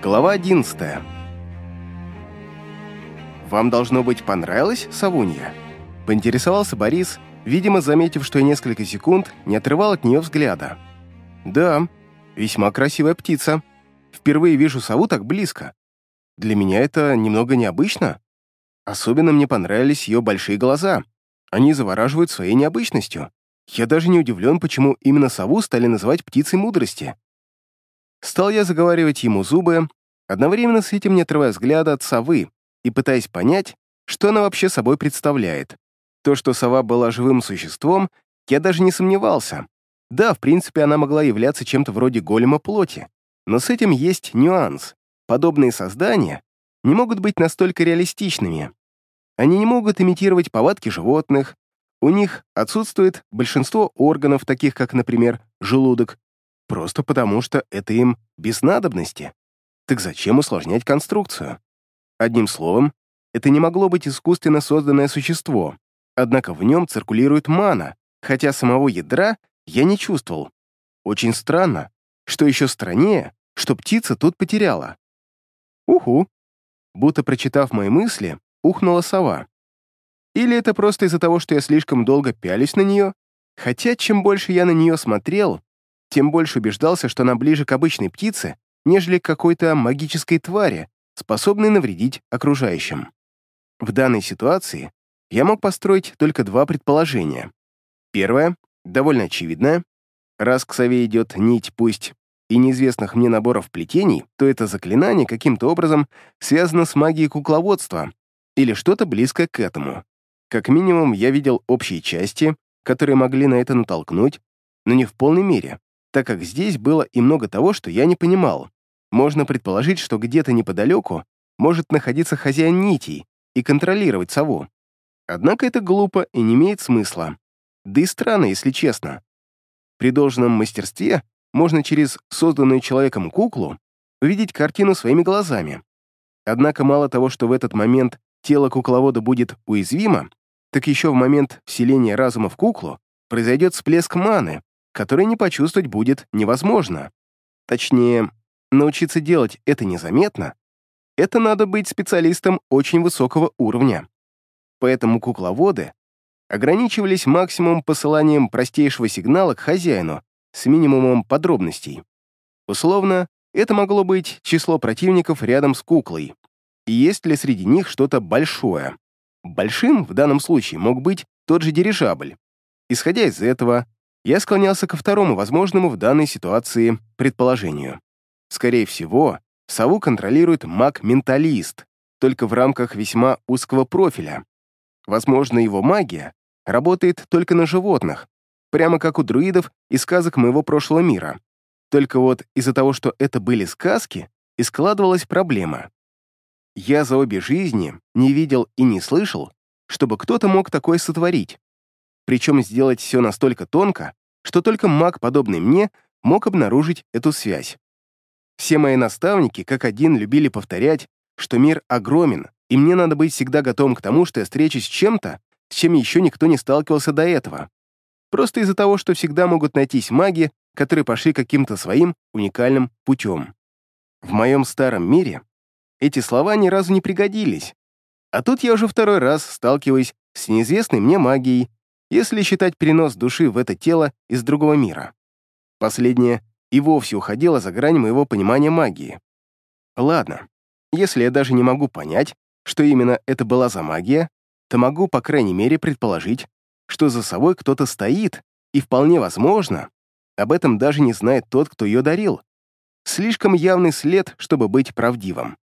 Глава 11 «Вам, должно быть, понравилось, Савунья?» Поинтересовался Борис, видимо, заметив, что я несколько секунд не отрывал от нее взгляда. «Да, весьма красивая птица. Впервые вижу сову так близко. Для меня это немного необычно. Особенно мне понравились ее большие глаза. Они завораживают своей необычностью. Я даже не удивлен, почему именно сову стали называть птицей мудрости. Стал я заговаривать ему зубы, одновременно с этим не отрывая взгляда от совы и пытаясь понять, что она вообще собой представляет. То, что сова была живым существом, я даже не сомневался. Да, в принципе, она могла являться чем-то вроде голема плоти. Но с этим есть нюанс. Подобные создания не могут быть настолько реалистичными. Они не могут имитировать повадки животных, у них отсутствует большинство органов, таких как, например, желудок, просто потому что это им без надобности. Так зачем усложнять конструкцию? Одним словом, это не могло быть искусственно созданное существо, однако в нем циркулирует мана, хотя самого ядра я не чувствовал. Очень странно, что еще страннее, что птица тут потеряла. Уху! Будто прочитав мои мысли, ухнула сова. Или это просто из-за того, что я слишком долго пялюсь на нее? Хотя, чем больше я на нее смотрел, тем больше убеждался, что она ближе к обычной птице, нежели какой-то магической твари, способной навредить окружающим. В данной ситуации я мог построить только два предположения. Первое, довольно очевидное. Раз к сове идет нить, пусть и неизвестных мне наборов плетений, то это заклинание каким-то образом связано с магией кукловодства или что-то близкое к этому. Как минимум, я видел общие части, которые могли на это натолкнуть, но не в полной мере так как здесь было и много того, что я не понимал. Можно предположить, что где-то неподалеку может находиться хозяин нитей и контролировать сову. Однако это глупо и не имеет смысла. Да и странно, если честно. При должном мастерстве можно через созданную человеком куклу увидеть картину своими глазами. Однако мало того, что в этот момент тело кукловода будет уязвимо, так еще в момент вселения разума в куклу произойдет всплеск маны, который не почувствовать будет невозможно. Точнее, научиться делать это незаметно — это надо быть специалистом очень высокого уровня. Поэтому кукловоды ограничивались максимум посыланием простейшего сигнала к хозяину с минимумом подробностей. Условно, это могло быть число противников рядом с куклой, и есть ли среди них что-то большое. Большим в данном случае мог быть тот же дирижабль. Исходя из этого, я склонялся ко второму возможному в данной ситуации предположению. Скорее всего, сову контролирует маг-менталист, только в рамках весьма узкого профиля. Возможно, его магия работает только на животных, прямо как у друидов из сказок моего прошлого мира. Только вот из-за того, что это были сказки, и складывалась проблема. Я за обе жизни не видел и не слышал, чтобы кто-то мог такое сотворить. Причем сделать все настолько тонко, что только маг, подобный мне, мог обнаружить эту связь. Все мои наставники, как один, любили повторять, что мир огромен, и мне надо быть всегда готовым к тому, что я встречусь с чем-то, с чем еще никто не сталкивался до этого. Просто из-за того, что всегда могут найтись маги, которые пошли каким-то своим уникальным путем. В моем старом мире эти слова ни разу не пригодились. А тут я уже второй раз сталкиваюсь с неизвестной мне магией, если считать перенос души в это тело из другого мира. Последнее и вовсе уходило за грань моего понимания магии. Ладно, если я даже не могу понять, что именно это была за магия, то могу, по крайней мере, предположить, что за собой кто-то стоит, и вполне возможно, об этом даже не знает тот, кто ее дарил. Слишком явный след, чтобы быть правдивым.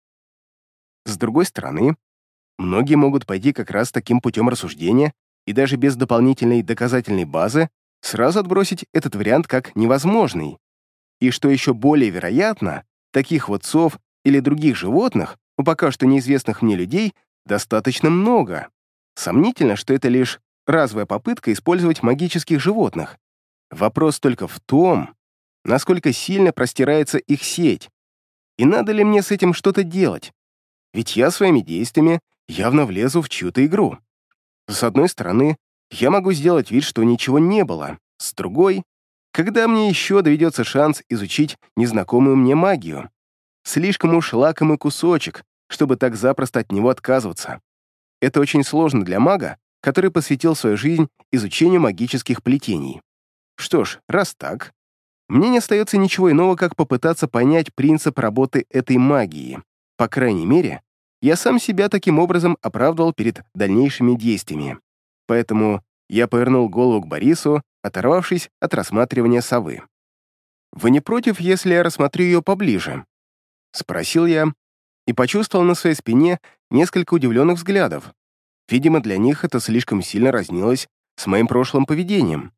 С другой стороны, многие могут пойти как раз таким путем рассуждения и даже без дополнительной доказательной базы сразу отбросить этот вариант как невозможный. И что еще более вероятно, таких вот сов или других животных, у пока что неизвестных мне людей, достаточно много. Сомнительно, что это лишь разовая попытка использовать магических животных. Вопрос только в том, насколько сильно простирается их сеть, и надо ли мне с этим что-то делать. Ведь я своими действиями явно влезу в чью-то игру. С одной стороны, я могу сделать вид, что ничего не было. С другой, когда мне еще доведется шанс изучить незнакомую мне магию? слишком уж лакомый кусочек, чтобы так запросто от него отказываться. Это очень сложно для мага, который посвятил свою жизнь изучению магических плетений. Что ж, раз так, мне не остается ничего иного, как попытаться понять принцип работы этой магии. По крайней мере, я сам себя таким образом оправдывал перед дальнейшими действиями. Поэтому я повернул голову к Борису, оторвавшись от рассматривания совы. «Вы не против, если я рассмотрю ее поближе?» Спросил я и почувствовал на своей спине несколько удивленных взглядов. Видимо, для них это слишком сильно разнилось с моим прошлым поведением.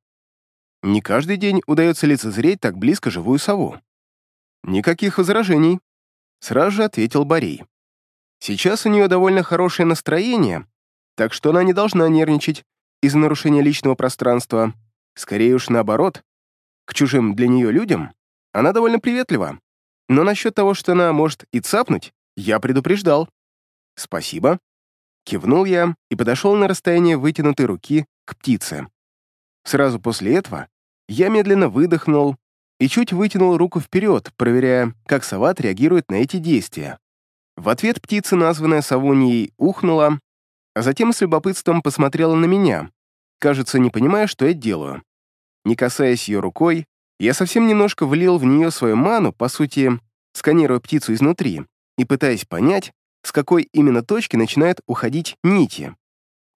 Не каждый день удается лицезреть так близко живую сову. Никаких возражений, сразу же ответил Борей. Сейчас у нее довольно хорошее настроение, так что она не должна нервничать из-за нарушения личного пространства. Скорее уж наоборот. К чужим для нее людям она довольно приветлива. Но насчет того, что она может и цапнуть, я предупреждал. Спасибо. Кивнул я и подошел на расстояние вытянутой руки к птице. Сразу после этого я медленно выдохнул и чуть вытянул руку вперед, проверяя, как сова реагирует на эти действия. В ответ птица, названная совуньей, ухнула, а затем с любопытством посмотрела на меня, кажется, не понимая, что я делаю. Не касаясь ее рукой, я совсем немножко влил в нее свою ману, по сути, сканируя птицу изнутри и пытаясь понять, с какой именно точки начинают уходить нити.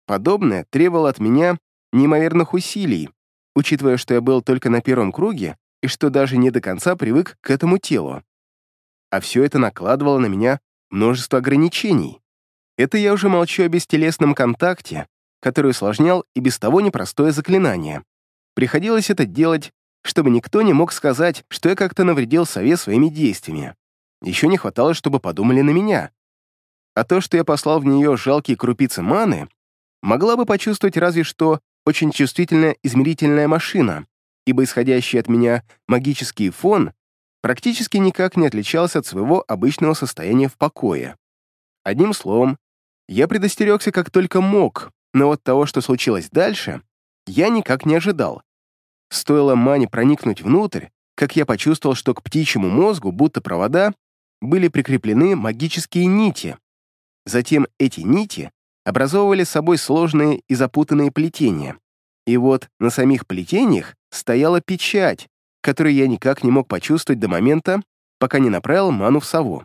Подобное требовало от меня неимоверных усилий, учитывая, что я был только на первом круге и что даже не до конца привык к этому телу. А все это накладывало на меня множество ограничений. Это я уже молчу о бестелесном контакте, который усложнял и без того непростое заклинание. Приходилось это делать, чтобы никто не мог сказать, что я как-то навредил сове своими действиями. Еще не хватало, чтобы подумали на меня. А то, что я послал в нее жалкие крупицы маны, могла бы почувствовать разве что очень чувствительная измерительная машина, ибо исходящий от меня магический фон практически никак не отличался от своего обычного состояния в покое. Одним словом, я предостерегся как только мог, но вот того, что случилось дальше, я никак не ожидал. Стоило Мане проникнуть внутрь, как я почувствовал, что к птичьему мозгу, будто провода, были прикреплены магические нити. Затем эти нити образовывали собой сложные и запутанные плетения. И вот на самих плетениях стояла печать, которую я никак не мог почувствовать до момента, пока не направил ману в сову.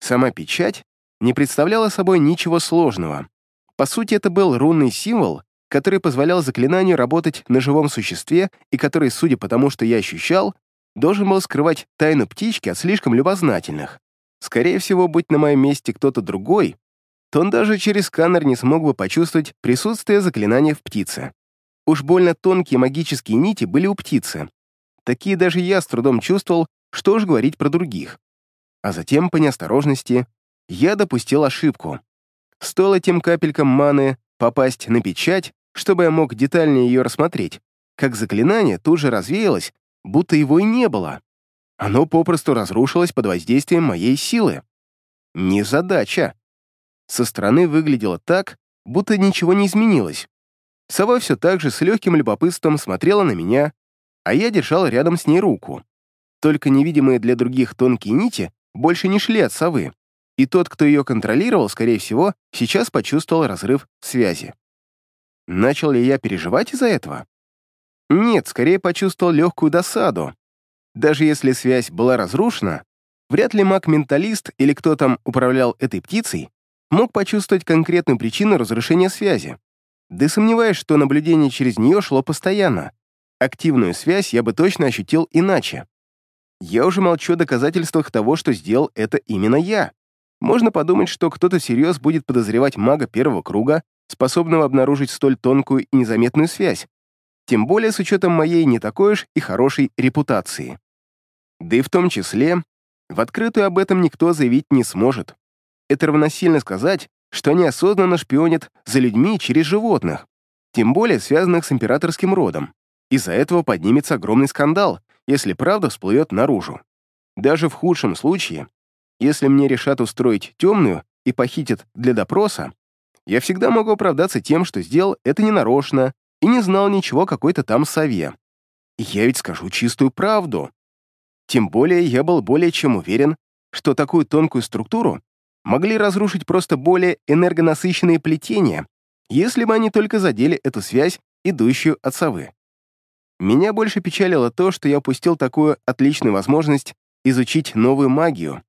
Сама печать не представляла собой ничего сложного. По сути, это был рунный символ, который позволял заклинанию работать на живом существе и который, судя по тому, что я ощущал, должен был скрывать тайну птички от слишком любознательных. Скорее всего, будь на моем месте кто-то другой, то он даже через сканер не смог бы почувствовать присутствие заклинания в птице. Уж больно тонкие магические нити были у птицы. Такие даже я с трудом чувствовал, что уж говорить про других. А затем, по неосторожности, я допустил ошибку. Стоило тем капелькам маны попасть на печать, чтобы я мог детальнее ее рассмотреть, как заклинание тут же развеялось, будто его и не было. Оно попросту разрушилось под воздействием моей силы. Незадача. Со стороны выглядело так, будто ничего не изменилось. Сова все так же с легким любопытством смотрела на меня, а я держал рядом с ней руку. Только невидимые для других тонкие нити больше не шли от совы, и тот, кто ее контролировал, скорее всего, сейчас почувствовал разрыв связи. Начал ли я переживать из-за этого? Нет, скорее почувствовал легкую досаду. Даже если связь была разрушена, вряд ли маг-менталист или кто там управлял этой птицей мог почувствовать конкретную причину разрушения связи. Да сомневаюсь, что наблюдение через нее шло постоянно. Активную связь я бы точно ощутил иначе. Я уже молчу о доказательствах того, что сделал это именно я. Можно подумать, что кто-то всерьез будет подозревать мага первого круга, способного обнаружить столь тонкую и незаметную связь, тем более с учетом моей не такой уж и хорошей репутации. Да и в том числе, в открытую об этом никто заявить не сможет. Это равносильно сказать, что они осознанно шпионят за людьми через животных, тем более связанных с императорским родом. Из-за этого поднимется огромный скандал, если правда всплывет наружу. Даже в худшем случае, если мне решат устроить темную и похитят для допроса, я всегда могу оправдаться тем, что сделал это ненарочно и не знал ничего какой-то там сове. я ведь скажу чистую правду. Тем более я был более чем уверен, что такую тонкую структуру могли разрушить просто более энергонасыщенные плетения, если бы они только задели эту связь, идущую от совы. Меня больше печалило то, что я упустил такую отличную возможность изучить новую магию.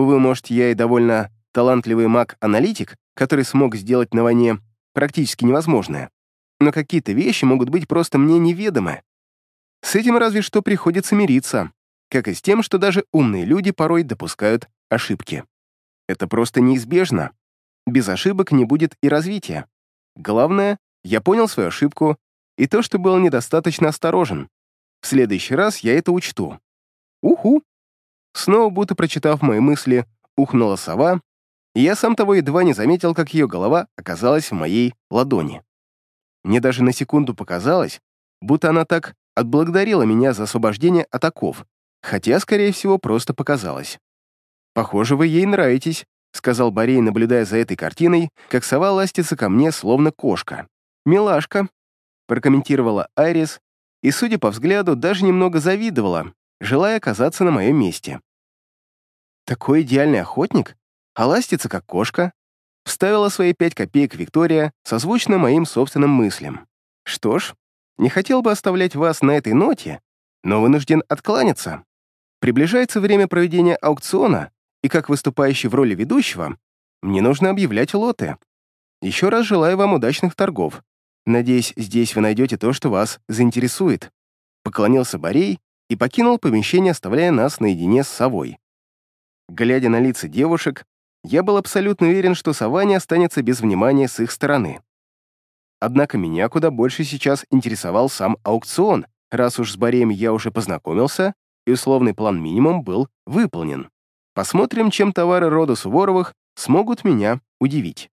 Увы, может, я и довольно талантливый маг-аналитик, который смог сделать на войне практически невозможное, но какие-то вещи могут быть просто мне неведомы. С этим разве что приходится мириться, как и с тем, что даже умные люди порой допускают ошибки. Это просто неизбежно. Без ошибок не будет и развития. Главное, я понял свою ошибку и то, что был недостаточно осторожен. В следующий раз я это учту. Уху! Снова, будто прочитав мои мысли, ухнула сова, и я сам того едва не заметил, как ее голова оказалась в моей ладони. Мне даже на секунду показалось, будто она так отблагодарила меня за освобождение от оков, хотя, скорее всего, просто показалось. «Похоже, вы ей нравитесь», — сказал Борей, наблюдая за этой картиной, как сова ластится ко мне, словно кошка. «Милашка», — прокомментировала Айрис, и, судя по взгляду, даже немного завидовала, желая оказаться на моем месте. «Такой идеальный охотник, а ластится, как кошка», — вставила свои пять копеек Виктория, созвучно моим собственным мыслям. «Что ж, не хотел бы оставлять вас на этой ноте, но вынужден откланяться. Приближается время проведения аукциона, и как выступающий в роли ведущего, мне нужно объявлять лоты. Еще раз желаю вам удачных торгов. Надеюсь, здесь вы найдете то, что вас заинтересует». Поклонился Борей и покинул помещение, оставляя нас наедине с совой. Глядя на лица девушек, я был абсолютно уверен, что сова не останется без внимания с их стороны. Однако меня куда больше сейчас интересовал сам аукцион, раз уж с Бореем я уже познакомился, и условный план минимум был выполнен. Посмотрим, чем товары рода Суворовых смогут меня удивить.